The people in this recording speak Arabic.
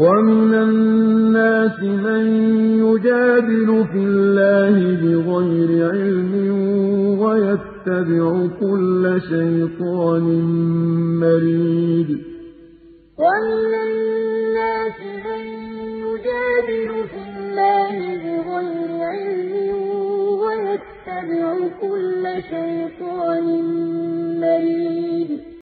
وَمِنَ النَّاسِ مَن يُجَادِلُ فِي اللَّهِ بِغَيْرِ عِلْمٍ وَيَتَّبِعُ كُلَّ شَيْطَانٍ مَّرِيدٍ وَمِنَ النَّاسِ مَن يُجَادِلُ فِي اللَّهِ بِغَيْرِ عِلْمٍ وَيَتَّبِعُ كُلَّ شَيْطَانٍ مَّرِيدٍ